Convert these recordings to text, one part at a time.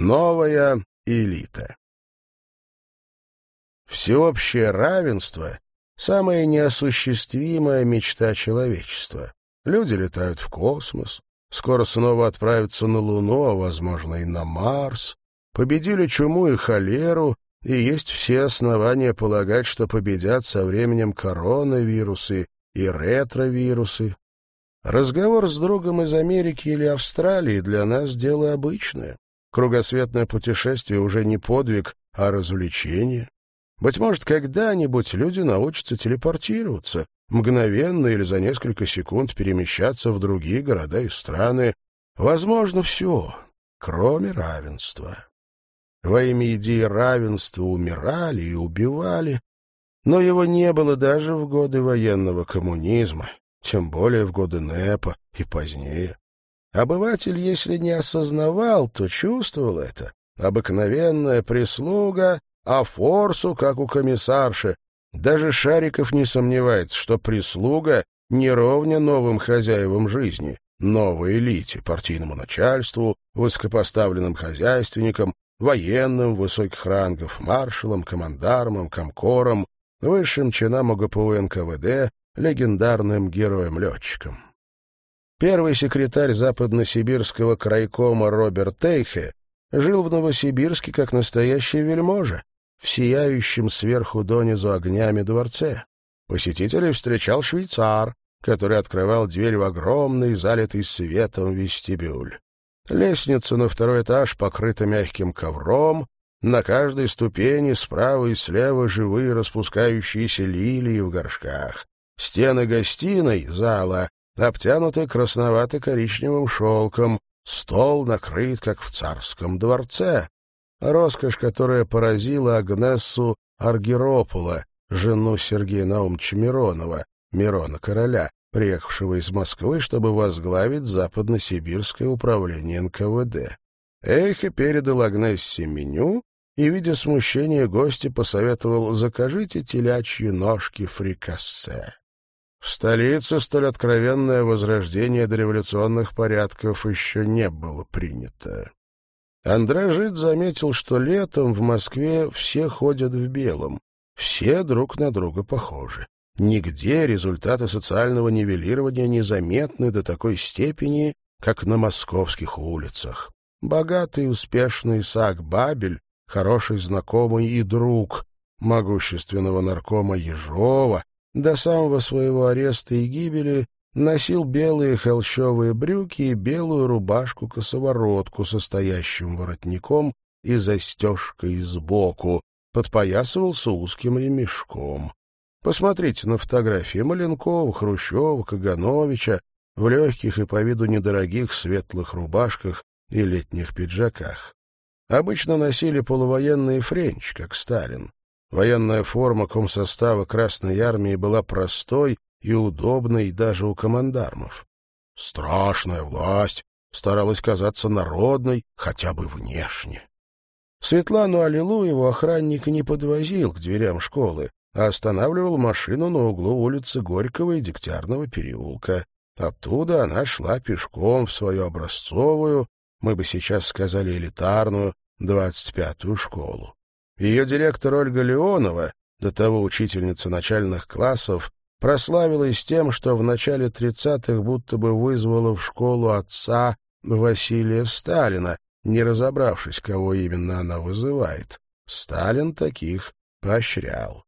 Новая элита. Всеобщее равенство — самая неосуществимая мечта человечества. Люди летают в космос, скоро снова отправятся на Луну, а, возможно, и на Марс. Победили чуму и холеру, и есть все основания полагать, что победят со временем коронавирусы и ретровирусы. Разговор с другом из Америки или Австралии для нас дело обычное. Кругосветное путешествие уже не подвиг, а развлечение. Быть может, когда-нибудь люди научатся телепортироваться, мгновенно или за несколько секунд перемещаться в другие города и страны. Возможно, все, кроме равенства. Во имя идеи равенства умирали и убивали, но его не было даже в годы военного коммунизма, тем более в годы НЭПа и позднее. Обыватель, если не осознавал, то чувствовал это. Обыкновенная прислуга, а форсу, как у комиссарши. Даже Шариков не сомневается, что прислуга не ровня новым хозяевам жизни, новой элите, партийному начальству, высокопоставленным хозяйственникам, военным высоких рангов, маршалам, командармам, комкорам, высшим чинам УГПУ НКВД, легендарным героям-летчикам. Первый секретарь западносибирского крайкома Роберт Тейхе жил в Новосибирске как настоящий вельможа, в сияющем сверху донизу огнями дворце. Посетителей встречал швейцар, который открывал дверь в огромный, залитый светом вестибюль. Лестница на второй этаж покрыта мягким ковром, на каждой ступени справа и слева живые распускающиеся лилии в горшках. Стены гостиной, зала, обтянуты красновато-коричневым шелком, стол накрыт, как в царском дворце. Роскошь, которая поразила Агнессу Аргиропула, жену Сергея Наумовича Миронова, Мирона Короля, приехавшего из Москвы, чтобы возглавить западно-сибирское управление НКВД. Эхе передал Агнессе меню и, видя смущение гостя, посоветовал «закажите телячьи ножки фрикассе». В столице столь откровенное возрождение дореволюционных порядков еще не было принято. Андражит заметил, что летом в Москве все ходят в белом, все друг на друга похожи. Нигде результаты социального нивелирования не заметны до такой степени, как на московских улицах. Богатый и успешный Исаак Бабель, хороший знакомый и друг могущественного наркома Ежова, до самого своего ареста и гибели носил белые холщовые брюки и белую рубашку-косоворотку со стоящим воротником и застежкой сбоку, подпоясывался узким ремешком. Посмотрите на фотографии Маленкова, Хрущева, Кагановича в легких и по виду недорогих светлых рубашках и летних пиджаках. Обычно носили полувоенный френч, как Сталин. Военная форма комсостава Красной Армии была простой и удобной даже у командармов. Страшная власть старалась казаться народной хотя бы внешне. Светлану Аллилуеву охранник не подвозил к дверям школы, а останавливал машину на углу улицы Горького и Дегтярного переулка. Оттуда она шла пешком в свою образцовую, мы бы сейчас сказали элитарную, двадцать пятую школу. Ее директор Ольга Леонова, до того учительница начальных классов, прославилась тем, что в начале тридцатых будто бы вызвала в школу отца Василия Сталина, не разобравшись, кого именно она вызывает. Сталин таких поощрял.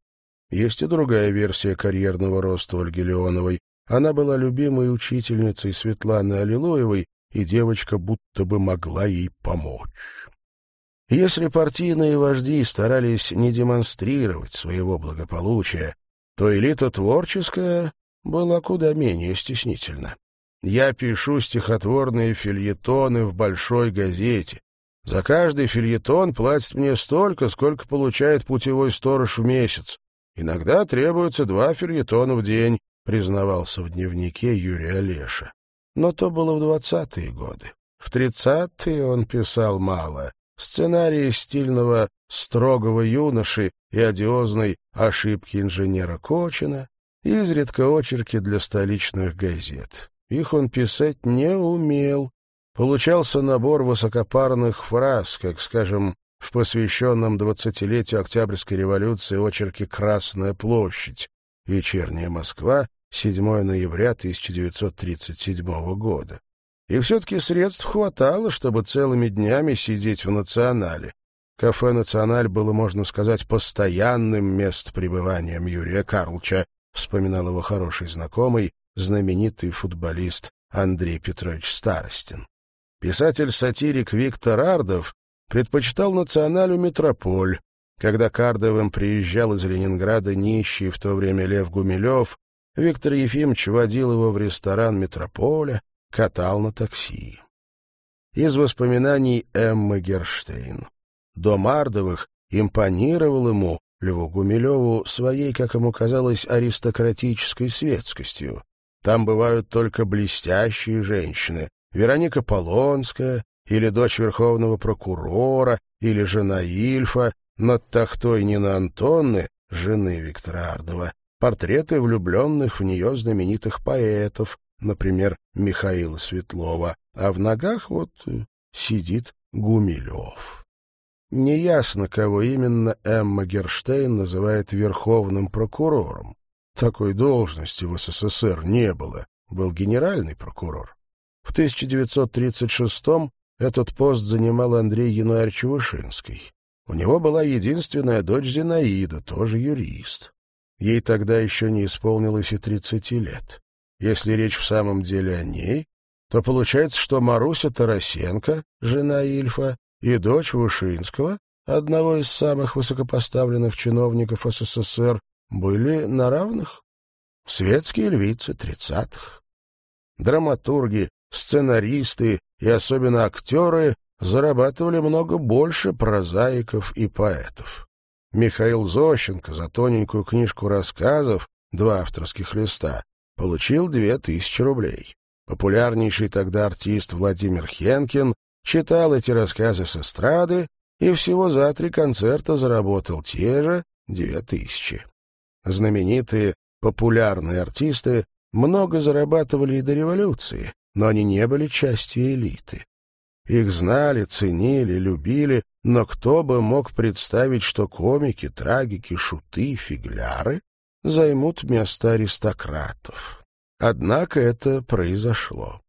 Есть и другая версия карьерного роста Ольги Леоновой. Она была любимой учительницей Светланы Аллилуевой, и девочка будто бы могла ей помочь. Если партийные вожди старались не демонстрировать своего благополучия, то элита творческая была куда менее стеснительна. Я пишу стихотворные фильетоны в большой газете. За каждый фильетон платят мне столько, сколько получает путевой сторож в месяц. Иногда требуется два фильетона в день, признавался в дневнике Юрий Олеша. Но то было в двадцатые годы. В тридцатые он писал мало, сценарии стильного строгого юноши и одиозной ошибки инженера Кочина, изредка очерки для столичных газет. Их он писать не умел, получался набор высокопарных фраз, как, скажем, в посвященном двадцатилетию Октябрьской революции очерке «Красная площадь», «Вечерняя Москва», 7 ноября 1937 года. И все-таки средств хватало, чтобы целыми днями сидеть в «Национале». Кафе «Националь» было, можно сказать, постоянным местопребыванием Юрия Карлча, вспоминал его хороший знакомый, знаменитый футболист Андрей Петрович Старостин. Писатель-сатирик Виктор Ардов предпочитал «Националю» «Метрополь». Когда Кардовым приезжал из Ленинграда нищий в то время Лев Гумилев, Виктор Ефимович водил его в ресторан «Метрополя», катал на такси. Из воспоминаний Эммы Герштейн. Дом Ардовых импонировал ему, Льву Гумилеву, своей, как ему казалось, аристократической светскостью. Там бывают только блестящие женщины. Вероника Полонская, или дочь верховного прокурора, или жена Ильфа, над тахтой Нины Антонны, жены Виктора Ардова, портреты влюбленных в нее знаменитых поэтов, например, Михаила Светлова, а в ногах вот э, сидит Гумилев. Неясно, кого именно Эмма Герштейн называет верховным прокурором. Такой должности в СССР не было, был генеральный прокурор. В 1936-м этот пост занимал Андрей Януарьевич Вышинский. У него была единственная дочь Зинаида, тоже юрист. Ей тогда еще не исполнилось и 30 лет. Если речь в самом деле о ней, то получается, что Маруся Тарасенко, жена Ильфа, и дочь Вышинского, одного из самых высокопоставленных чиновников СССР, были на равных. Светские львицы тридцатых. Драматурги, сценаристы и особенно актеры зарабатывали много больше прозаиков и поэтов. Михаил Зощенко за тоненькую книжку рассказов, два авторских листа, получил две тысячи рублей. Популярнейший тогда артист Владимир Хенкин читал эти рассказы с эстрады и всего за три концерта заработал те же две тысячи. Знаменитые популярные артисты много зарабатывали и до революции, но они не были частью элиты. Их знали, ценили, любили, но кто бы мог представить, что комики, трагики, шуты, фигляры займут место аристократов. Однако это произошло.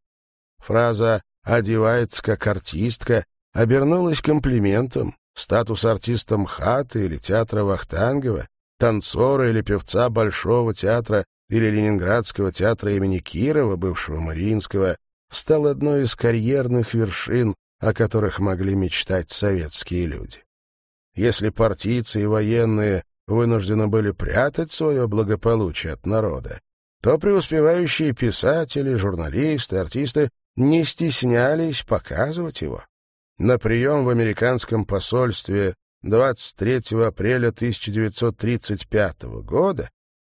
Фраза «одевается как артистка» обернулась комплиментом. Статус артиста МХАТа или театра Вахтангова, танцора или певца Большого театра или Ленинградского театра имени Кирова, бывшего Мариинского, стал одной из карьерных вершин, о которых могли мечтать советские люди. Если партийцы и военные вынуждены были прятать свое благополучие от народа, то преуспевающие писатели, журналисты, артисты не стеснялись показывать его. На прием в американском посольстве 23 апреля 1935 года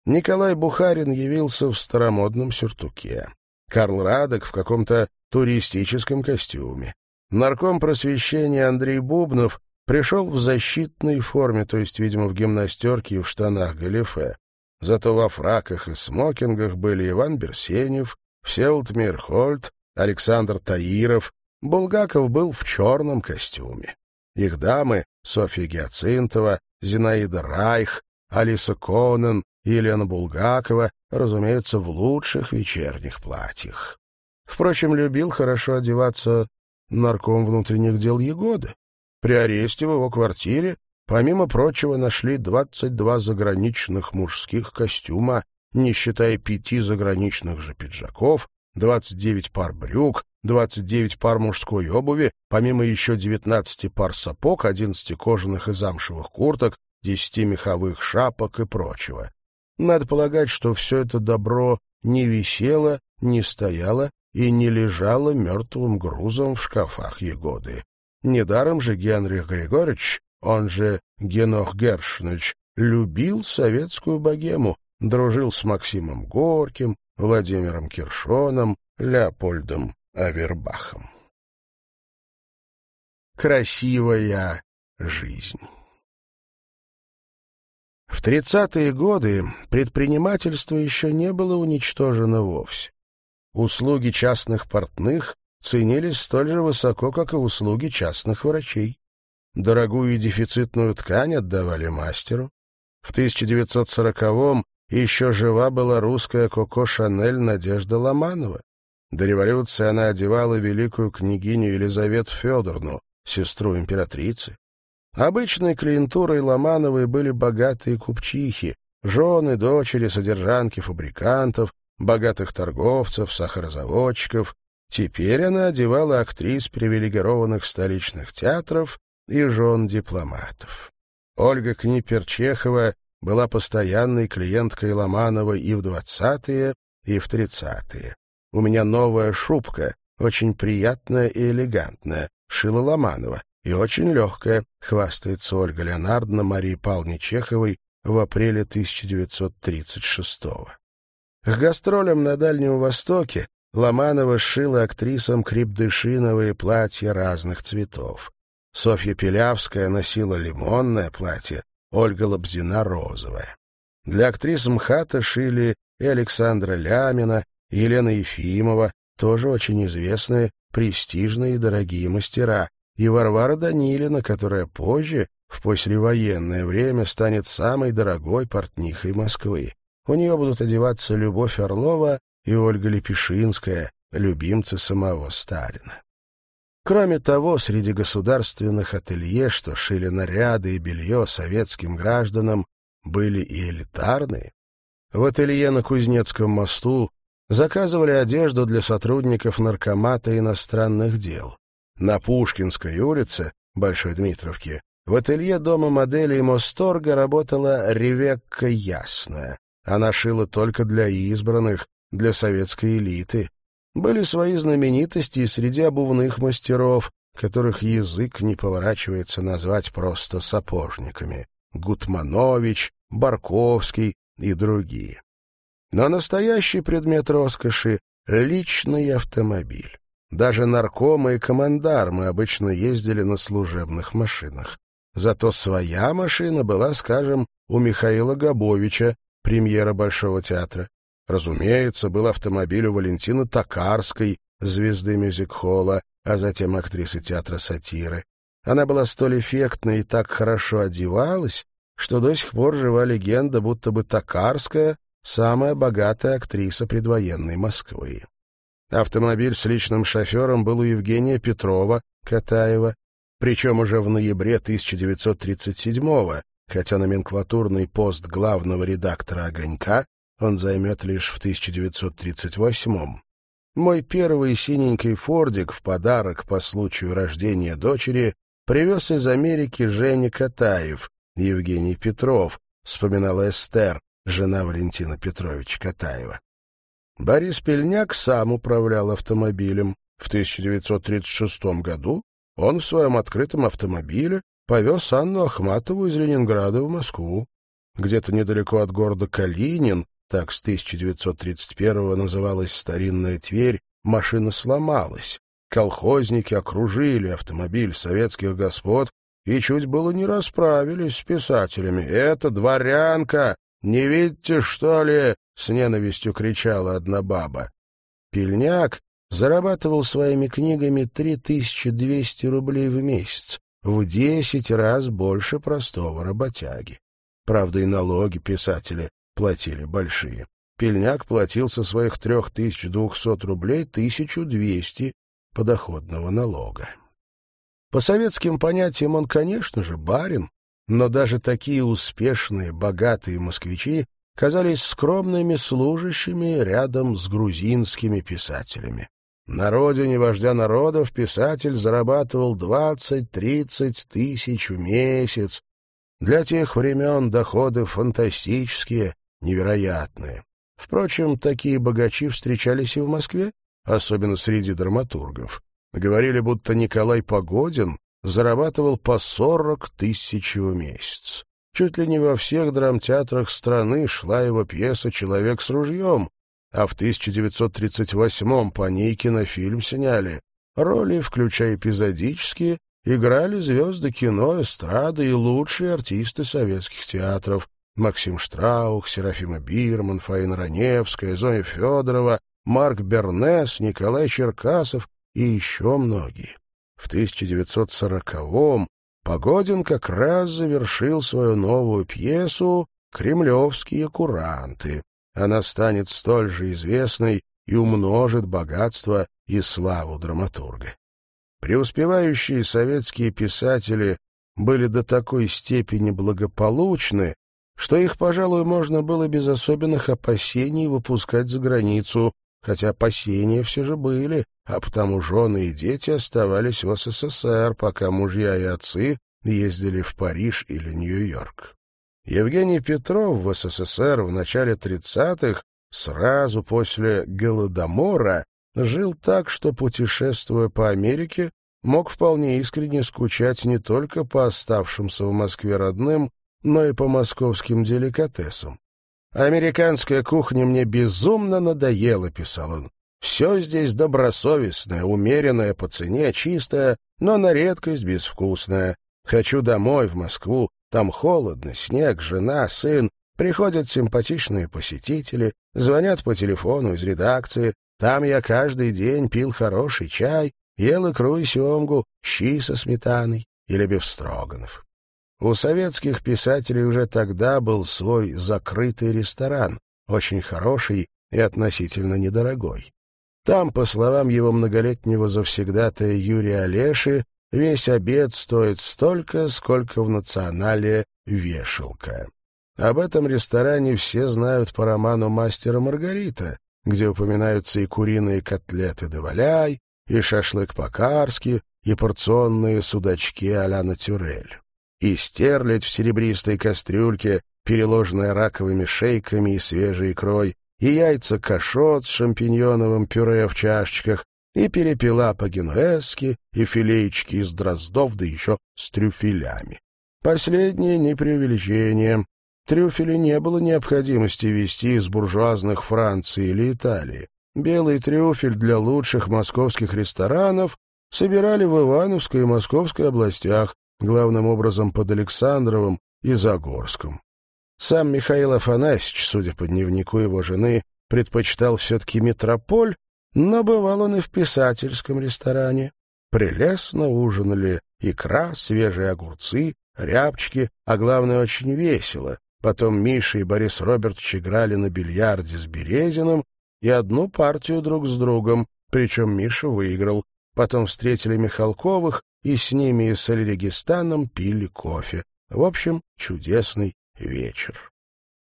Николай Бухарин явился в старомодном сюртуке. Карл Радок в каком-то туристическом костюме. Нарком просвещения Андрей Бубнов пришел в защитной форме, то есть, видимо, в гимнастерке и в штанах галифе. Зато во фраках и смокингах были Иван Берсенев, Всеволод Мирхольд, Александр Таиров. Булгаков был в черном костюме. Их дамы — Софья Гиацинтова, Зинаида Райх, Алиса Конен, Елена Булгакова, разумеется, в лучших вечерних платьях. Впрочем, любил хорошо одеваться нарком внутренних дел Егода. При аресте в его квартире, помимо прочего, нашли 22 заграничных мужских костюма, не считая пяти заграничных же пиджаков, 29 пар брюк, 29 пар мужской обуви, помимо еще 19 пар сапог, 11 кожаных и замшевых курток, 10 меховых шапок и прочего. Надо полагать, что все это добро не висело, не стояло и не лежало мертвым грузом в шкафах Егоды. Недаром же Генрих Григорьевич, он же Генох Гершнович, любил советскую богему, дружил с Максимом Горьким, Владимиром Киршоном, Леопольдом Авербахом. Красивая жизнь в 30-е годы предпринимательство еще не было уничтожено вовсе. Услуги частных портных ценились столь же высоко, как и услуги частных врачей. Дорогую и дефицитную ткань отдавали мастеру. В 1940-м еще жива была русская Коко Шанель Надежда Ломанова. До революции она одевала великую княгиню Елизавету Федоровну, сестру императрицы. Обычной клиентурой Ломановой были богатые купчихи, жены, дочери, содержанки фабрикантов, богатых торговцев, сахарозаводчиков. Теперь она одевала актрис привилегированных столичных театров и жен дипломатов. Ольга Книпер-Чехова была постоянной клиенткой Ломанова и в двадцатые, и в тридцатые. У меня новая шубка, очень приятная и элегантная, шила Ломанова, и очень легкая, хвастается Ольга Леонардовна Марии Павловне Чеховой в апреле 1936 -го. К гастролям на Дальнем Востоке Ломанова шила актрисам крепдышиновые платья разных цветов. Софья Пелявская носила лимонное платье, Ольга Лобзина — розовое. Для актрис МХАТа шили и Александра Лямина, и Елена Ефимова, тоже очень известные, престижные и дорогие мастера, и Варвара Данилина, которая позже, в послевоенное время, станет самой дорогой портнихой Москвы. У нее будут одеваться Любовь Орлова и Ольга Лепешинская, любимцы самого Сталина. Кроме того, среди государственных ателье, что шили наряды и белье советским гражданам, были и элитарные. В ателье на Кузнецком мосту заказывали одежду для сотрудников наркомата иностранных дел. На Пушкинской улице, Большой Дмитровке, в ателье дома моделей Мосторга работала Ревекка Ясная. Она шила только для избранных, для советской элиты, были свои знаменитости и среди обувных мастеров, которых язык не поворачивается назвать просто сапожниками. Гутманович, Барковский и другие. Но настоящий предмет роскоши — личный автомобиль. Даже наркомы и командармы обычно ездили на служебных машинах. Зато своя машина была, скажем, у Михаила Габовича, премьера Большого театра. Разумеется, был автомобиль у Валентины Токарской, звезды мюзик-холла, а затем актрисы театра сатиры. Она была столь эффектна и так хорошо одевалась, что до сих пор жива легенда, будто бы Токарская — самая богатая актриса предвоенной Москвы. Автомобиль с личным шофером был у Евгения Петрова, Катаева, причем уже в ноябре 1937-го, хотя номенклатурный пост главного редактора «Огонька» он займет лишь в 1938-м. Мой первый синенький фордик в подарок по случаю рождения дочери привез из Америки Женя Катаев, Евгений Петров, вспоминала Эстер, жена Валентина Петровича Катаева. Борис Пельняк сам управлял автомобилем. В 1936 году он в своем открытом автомобиле повез Анну Ахматову из Ленинграда в Москву. Где-то недалеко от города Калинин так с 1931-го называлась старинная Тверь, машина сломалась. Колхозники окружили автомобиль советских господ и чуть было не расправились с писателями. «Это дворянка! Не видите, что ли?» — с ненавистью кричала одна баба. Пельняк зарабатывал своими книгами 3200 рублей в месяц, в десять раз больше простого работяги. Правда, и налоги писатели платили большие. Пельняк платил со своих 3200 рублей 1200 подоходного налога. По советским понятиям он, конечно же, барин, но даже такие успешные, богатые москвичи казались скромными служащими рядом с грузинскими писателями. На родине вождя народов писатель зарабатывал 20-30 тысяч в месяц. Для тех времен доходы фантастические, невероятные. Впрочем, такие богачи встречались и в Москве, особенно среди драматургов. Говорили, будто Николай Погодин зарабатывал по сорок тысяч в месяц. Чуть ли не во всех драмтеатрах страны шла его пьеса «Человек с ружьем», а в 1938-м по ней кинофильм сняли. Роли, включая эпизодические, играли звезды кино, эстрады и лучшие артисты советских театров, Максим Штраух, Серафима Бирман, Фаина Раневская, Зоя Федорова, Марк Бернес, Николай Черкасов и еще многие. В 1940-м Погодин как раз завершил свою новую пьесу «Кремлевские куранты». Она станет столь же известной и умножит богатство и славу драматурга. Преуспевающие советские писатели были до такой степени благополучны, что их, пожалуй, можно было без особенных опасений выпускать за границу, хотя опасения все же были, а потому жены и дети оставались в СССР, пока мужья и отцы ездили в Париж или Нью-Йорк. Евгений Петров в СССР в начале 30-х, сразу после Голодомора, жил так, что, путешествуя по Америке, мог вполне искренне скучать не только по оставшимся в Москве родным, но и по московским деликатесам. «Американская кухня мне безумно надоела», — писал он. «Все здесь добросовестное, умеренное по цене, чистое, но на редкость безвкусное. Хочу домой, в Москву. Там холодно, снег, жена, сын. Приходят симпатичные посетители, звонят по телефону из редакции. Там я каждый день пил хороший чай, ел икру и семгу, щи со сметаной или бифстроганов. У советских писателей уже тогда был свой закрытый ресторан, очень хороший и относительно недорогой. Там, по словам его многолетнего завсегдатая Юрия Олеши, весь обед стоит столько, сколько в национале вешалка. Об этом ресторане все знают по роману «Мастера Маргарита», где упоминаются и куриные котлеты де валяй, и шашлык по-карски, и порционные судачки а-ля натюрель и стерлядь в серебристой кастрюльке, переложенная раковыми шейками и свежей икрой, и яйца кашот с шампиньоновым пюре в чашечках, и перепела по-генуэзски, и филейчики из дроздов, да еще с трюфелями. Последнее не преувеличение. Трюфели не было необходимости везти из буржуазных Франции или Италии. Белый трюфель для лучших московских ресторанов собирали в Ивановской и Московской областях, главным образом под Александровым и Загорском. Сам Михаил Афанасьевич, судя по дневнику его жены, предпочитал все-таки метрополь, но бывал он и в писательском ресторане. Прелестно ужинали икра, свежие огурцы, рябчики, а главное, очень весело. Потом Миша и Борис Робертович играли на бильярде с Березиным и одну партию друг с другом, причем Миша выиграл. Потом встретили Михалковых и с ними и с Эльрегистаном пили кофе. В общем, чудесный вечер.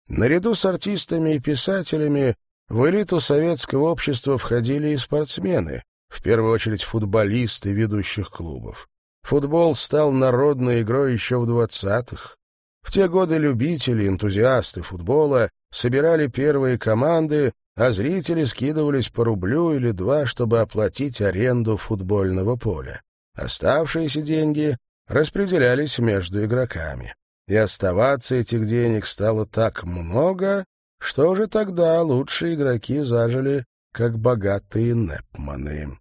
Наряду с артистами и писателями в элиту советского общества входили и спортсмены, в первую очередь футболисты ведущих клубов. Футбол стал народной игрой еще в двадцатых. В те годы любители, энтузиасты футбола собирали первые команды, а зрители скидывались по рублю или два, чтобы оплатить аренду футбольного поля. Оставшиеся деньги распределялись между игроками. И оставаться этих денег стало так много, что уже тогда лучшие игроки зажили как богатые непманы.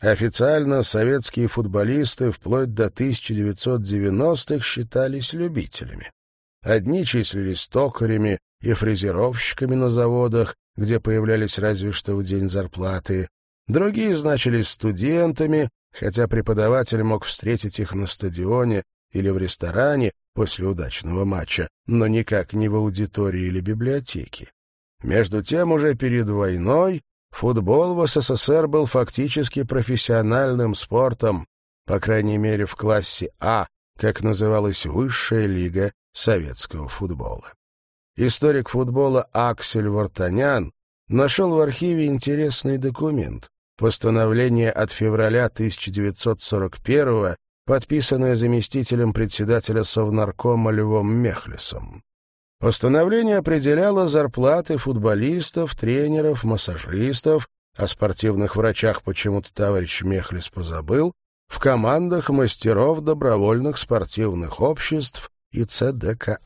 Официально советские футболисты вплоть до 1990-х считались любителями. Одни числились токарями и фрезеровщиками на заводах, где появлялись разве что в день зарплаты, другие значились студентами, хотя преподаватель мог встретить их на стадионе или в ресторане после удачного матча, но никак не в аудитории или библиотеке. Между тем, уже перед войной футбол в СССР был фактически профессиональным спортом, по крайней мере в классе А, как называлась высшая лига советского футбола. Историк футбола Аксель Вартанян нашел в архиве интересный документ, Постановление от февраля 1941 подписанное заместителем председателя Совнаркома Львом Мехлисом. Постановление определяло зарплаты футболистов, тренеров, массажистов, о спортивных врачах почему-то товарищ Мехлис позабыл, в командах мастеров добровольных спортивных обществ и ЦДКА.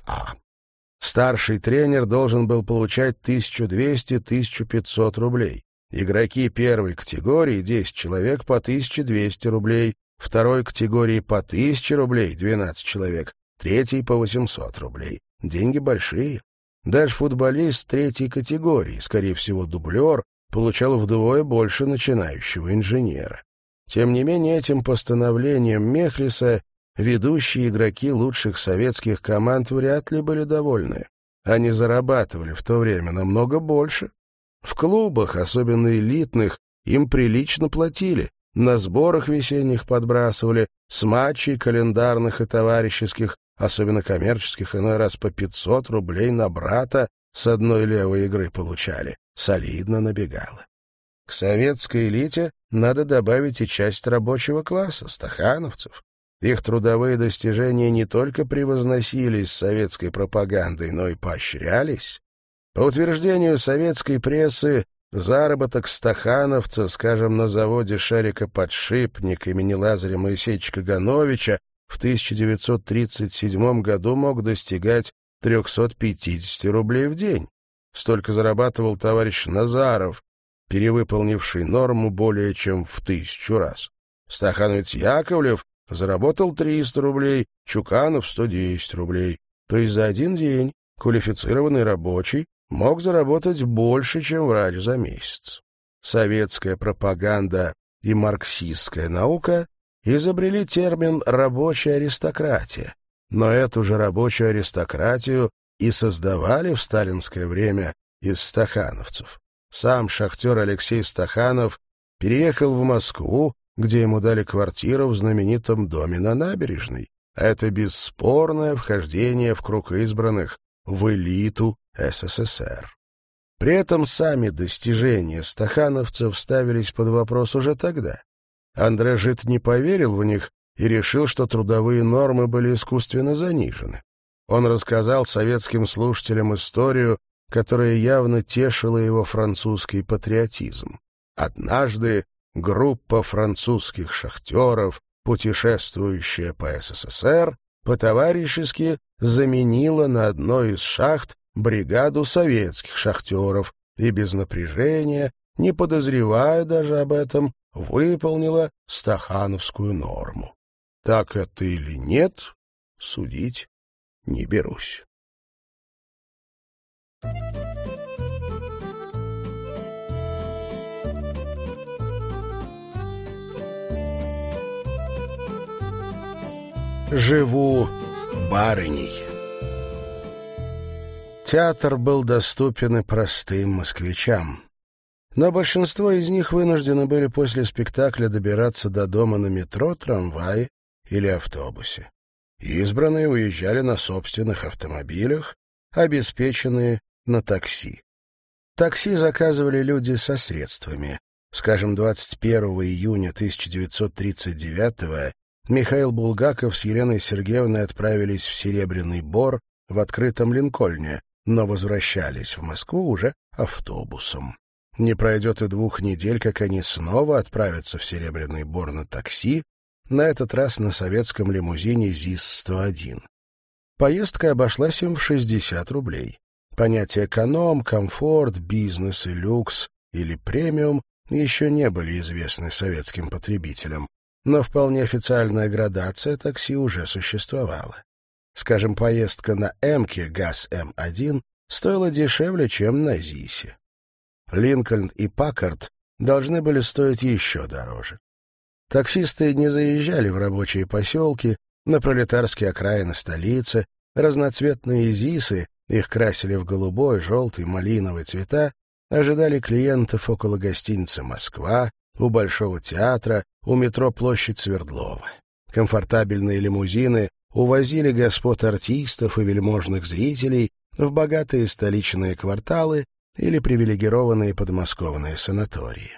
Старший тренер должен был получать 1200-1500 рублей. Игроки первой категории, 10 человек, по 1200 рублей, второй категории по 1000 рублей, 12 человек, третий по 800 рублей. Деньги большие. Даже футболист третьей категории, скорее всего, дублер, получал вдвое больше начинающего инженера. Тем не менее, этим постановлением Мехлиса ведущие игроки лучших советских команд вряд ли были довольны. Они зарабатывали в то время намного больше. В клубах, особенно элитных, им прилично платили, на сборах весенних подбрасывали, с матчей календарных и товарищеских, особенно коммерческих, иной раз по 500 рублей на брата с одной левой игры получали. Солидно набегало. К советской элите надо добавить и часть рабочего класса, стахановцев. Их трудовые достижения не только превозносились советской пропагандой, но и поощрялись. По утверждению советской прессы, заработок стахановца, скажем, на заводе «Шарика-подшипник» имени Лазаря Моисеевича Кагановича в 1937 году мог достигать 350 рублей в день. Столько зарабатывал товарищ Назаров, перевыполнивший норму более чем в тысячу раз. Стахановец Яковлев заработал 300 рублей, Чуканов — 110 рублей. То есть за один день квалифицированный рабочий мог заработать больше, чем врач за месяц. Советская пропаганда и марксистская наука изобрели термин «рабочая аристократия», но эту же рабочую аристократию и создавали в сталинское время из стахановцев. Сам шахтер Алексей Стаханов переехал в Москву, где ему дали квартиру в знаменитом доме на набережной. Это бесспорное вхождение в круг избранных, в элиту СССР. При этом сами достижения стахановцев ставились под вопрос уже тогда. Андре Жит не поверил в них и решил, что трудовые нормы были искусственно занижены. Он рассказал советским слушателям историю, которая явно тешила его французский патриотизм. Однажды группа французских шахтеров, путешествующая по СССР, по-товарищески заменила на одной из шахт бригаду советских шахтеров и без напряжения, не подозревая даже об этом, выполнила стахановскую норму. Так это или нет, судить не берусь. Живу барыней. Театр был доступен и простым москвичам. Но большинство из них вынуждены были после спектакля добираться до дома на метро, трамвае или автобусе. Избранные уезжали на собственных автомобилях, обеспеченные на такси. Такси заказывали люди со средствами. Скажем, 21 июня 1939 Михаил Булгаков с Еленой Сергеевной отправились в Серебряный Бор в открытом Линкольне, но возвращались в Москву уже автобусом. Не пройдет и двух недель, как они снова отправятся в Серебряный Бор на такси, на этот раз на советском лимузине ЗИС-101. Поездка обошлась им в 60 рублей. Понятия эконом, комфорт, бизнес и люкс или премиум еще не были известны советским потребителям, но вполне официальная градация такси уже существовала. Скажем, поездка на «Эмке» ГАЗ-М1 стоила дешевле, чем на ЗИСе. Линкольн и Паккард должны были стоить еще дороже. Таксисты не заезжали в рабочие поселки, на пролетарские окраины столицы, разноцветные ЗИСы, их красили в голубой, желтый, малиновый цвета, ожидали клиентов около гостиницы «Москва», у Большого театра, у метро Площадь Свердлова. Комфортабельные лимузины увозили господ артистов и вельможных зрителей в богатые столичные кварталы или привилегированные подмосковные санатории.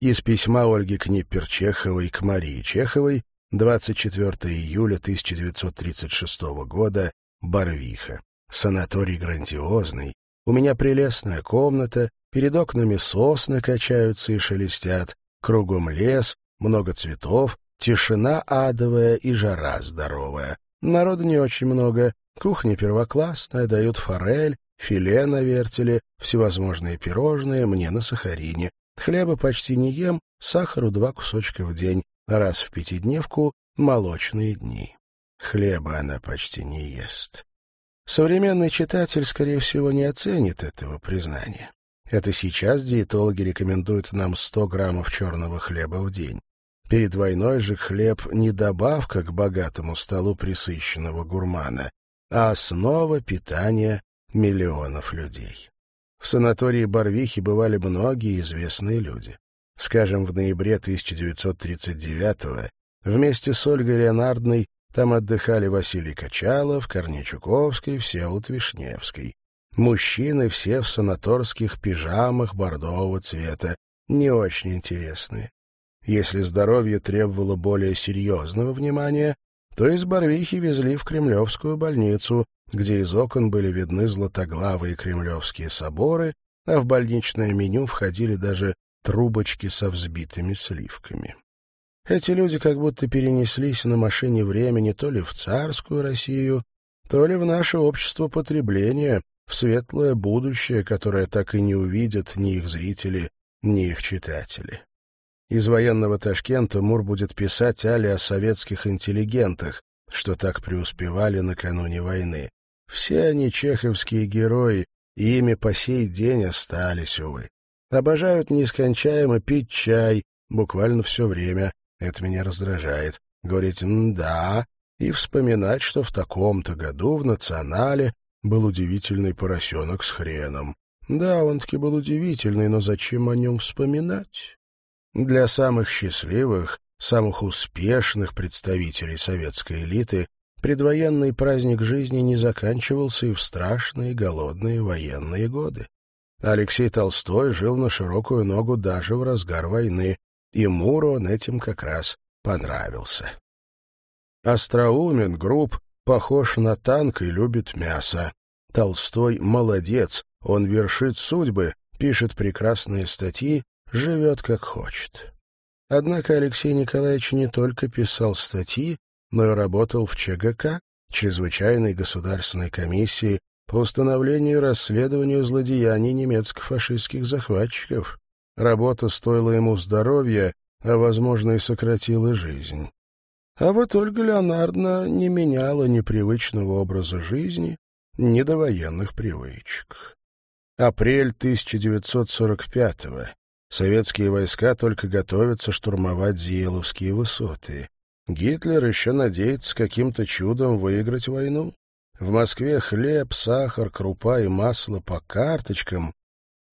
Из письма Ольги Книппер-Чеховой к Марии Чеховой 24 июля 1936 года, Барвиха. Санаторий грандиозный. У меня прелестная комната, перед окнами сосны качаются и шелестят, кругом лес, много цветов, тишина адовая и жара здоровая. Народу не очень много, кухня первоклассная, дают форель, филе на вертеле, всевозможные пирожные, мне на сахарине. Хлеба почти не ем, сахару два кусочка в день, раз в пятидневку молочные дни. Хлеба она почти не ест. Современный читатель, скорее всего, не оценит этого признания. Это сейчас диетологи рекомендуют нам 100 граммов черного хлеба в день. Перед войной же хлеб не добавка к богатому столу присыщенного гурмана, а основа питания миллионов людей. В санатории Барвихи бывали многие известные люди. Скажем, в ноябре 1939-го вместе с Ольгой Леонардной там отдыхали Василий Качалов, Корней Чуковский, Всеволод Вишневский. Мужчины все в санаторских пижамах бордового цвета, не очень интересные. Если здоровье требовало более серьезного внимания, то из Барвихи везли в Кремлевскую больницу, где из окон были видны златоглавые кремлевские соборы, а в больничное меню входили даже трубочки со взбитыми сливками. Эти люди как будто перенеслись на машине времени то ли в царскую Россию, то ли в наше общество потребления, в светлое будущее, которое так и не увидят ни их зрители, ни их читатели. Из военного Ташкента Мур будет писать али о советских интеллигентах, что так преуспевали накануне войны. Все они чеховские герои, и ими по сей день остались, увы. Обожают нескончаемо пить чай, буквально все время. Это меня раздражает. Говорить «да» и вспоминать, что в таком-то году в «Национале» был удивительный поросенок с хреном. Да, он таки был удивительный, но зачем о нем вспоминать? Для самых счастливых, самых успешных представителей советской элиты предвоенный праздник жизни не заканчивался и в страшные голодные военные годы. Алексей Толстой жил на широкую ногу даже в разгар войны, и Муру он этим как раз понравился. Остроумен, груб, похож на танк и любит мясо. Толстой молодец, он вершит судьбы, пишет прекрасные статьи, живет как хочет. Однако Алексей Николаевич не только писал статьи, но и работал в ЧГК, Чрезвычайной государственной комиссии по установлению и расследованию злодеяний немецко-фашистских захватчиков. Работа стоила ему здоровья, а, возможно, и сократила жизнь. А вот Ольга Леонардовна не меняла непривычного образа жизни, ни довоенных привычек. Апрель 1945-го. Советские войска только готовятся штурмовать Зиеловские высоты. Гитлер еще надеется каким-то чудом выиграть войну. В Москве хлеб, сахар, крупа и масло по карточкам,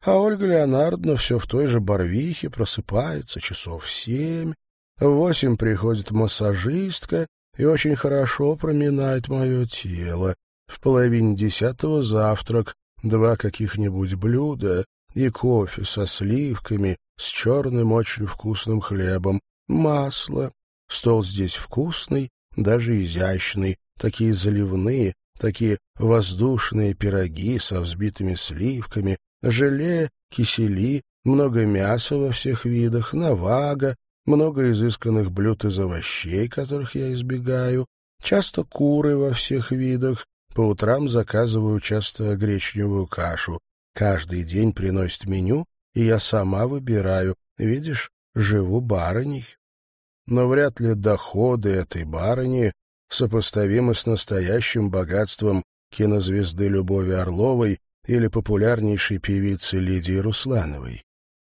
а Ольга Леонардовна все в той же Барвихе просыпается часов семь. В восемь приходит массажистка и очень хорошо проминает мое тело. В половине десятого завтрак, два каких-нибудь блюда и кофе со сливками, с черным очень вкусным хлебом, масло. Стол здесь вкусный, даже изящный, такие заливные, такие воздушные пироги со взбитыми сливками, желе, кисели, много мяса во всех видах, навага, много изысканных блюд из овощей, которых я избегаю, часто куры во всех видах, по утрам заказываю часто гречневую кашу. Каждый день приносит меню, и я сама выбираю. Видишь, живу барыней. Но вряд ли доходы этой барыни сопоставимы с настоящим богатством кинозвезды Любови Орловой или популярнейшей певицы Лидии Руслановой.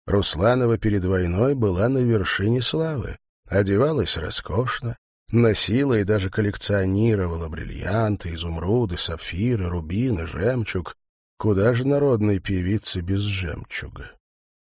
Русланова перед войной была на вершине славы, одевалась роскошно, носила и даже коллекционировала бриллианты, изумруды, сапфиры, рубины, жемчуг. Куда же народной певицы без жемчуга?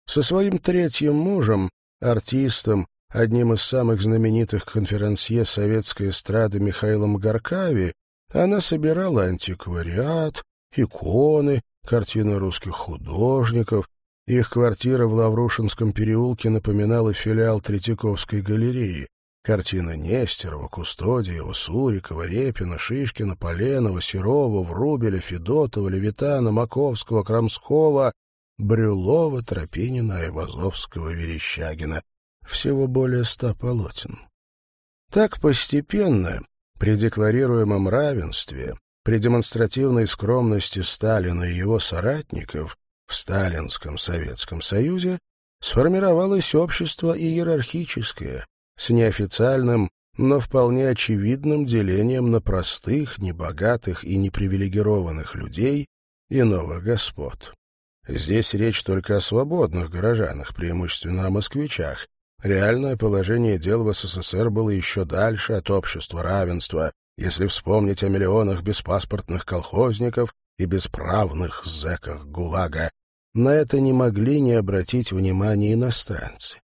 Со своим третьим мужем, артистом, одним из самых знаменитых конферансье советской эстрады Михаилом Горкави, она собирала антиквариат, иконы, картины русских художников. Их квартира в Лаврушинском переулке напоминала филиал Третьяковской галереи. Картины Нестерова, Кустодиева, Сурикова, Репина, Шишкина, Поленова, Серова, Врубеля, Федотова, Левитана, Маковского, Крамского, Брюлова, Тропинина, Айвазовского, Верещагина. Всего более ста полотен. Так постепенно, при декларируемом равенстве, при демонстративной скромности Сталина и его соратников в Сталинском Советском Союзе сформировалось общество иерархическое, с неофициальным, но вполне очевидным делением на простых, небогатых и непривилегированных людей и новых господ. Здесь речь только о свободных горожанах, преимущественно о москвичах, Реальное положение дел в СССР было еще дальше от общества равенства, если вспомнить о миллионах беспаспортных колхозников и бесправных зэках ГУЛАГа. На это не могли не обратить внимания иностранцы.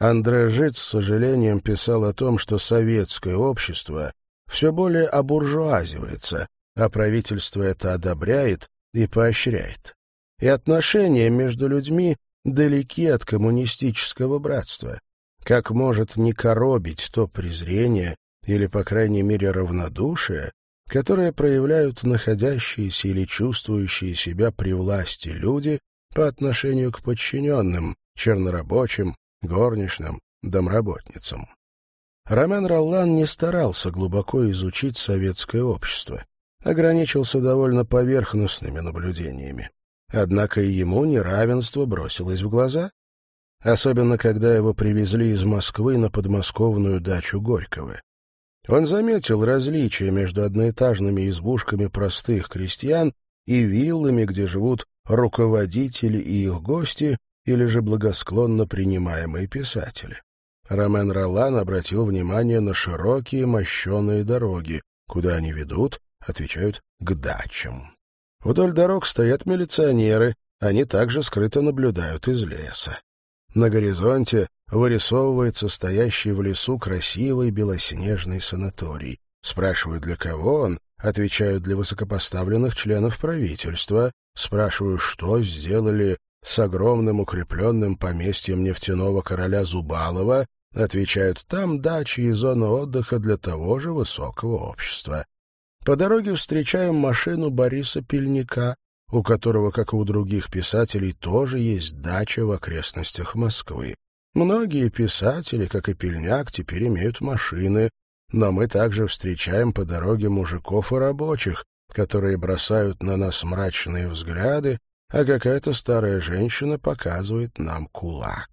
Андре Жит с сожалением писал о том, что советское общество все более обуржуазивается, а правительство это одобряет и поощряет. И отношения между людьми далеки от коммунистического братства. Как может не коробить то презрение или, по крайней мере, равнодушие, которое проявляют находящиеся или чувствующие себя при власти люди по отношению к подчиненным, чернорабочим, горничным, домработницам. Ромен Роллан не старался глубоко изучить советское общество, ограничился довольно поверхностными наблюдениями. Однако и ему неравенство бросилось в глаза, особенно когда его привезли из Москвы на подмосковную дачу Горького. Он заметил различия между одноэтажными избушками простых крестьян и виллами, где живут руководители и их гости, или же благосклонно принимаемые писатели. Ромен Ролан обратил внимание на широкие мощеные дороги. Куда они ведут? Отвечают «к дачам». Вдоль дорог стоят милиционеры, они также скрыто наблюдают из леса. На горизонте вырисовывается стоящий в лесу красивый белоснежный санаторий. Спрашиваю, для кого он, отвечают для высокопоставленных членов правительства. Спрашиваю, что сделали с огромным укрепленным поместьем нефтяного короля Зубалова, отвечают, там дачи и зона отдыха для того же высокого общества. По дороге встречаем машину Бориса Пельника, у которого, как и у других писателей, тоже есть дача в окрестностях Москвы. Многие писатели, как и Пельняк, теперь имеют машины, но мы также встречаем по дороге мужиков и рабочих, которые бросают на нас мрачные взгляды, а какая-то старая женщина показывает нам кулак.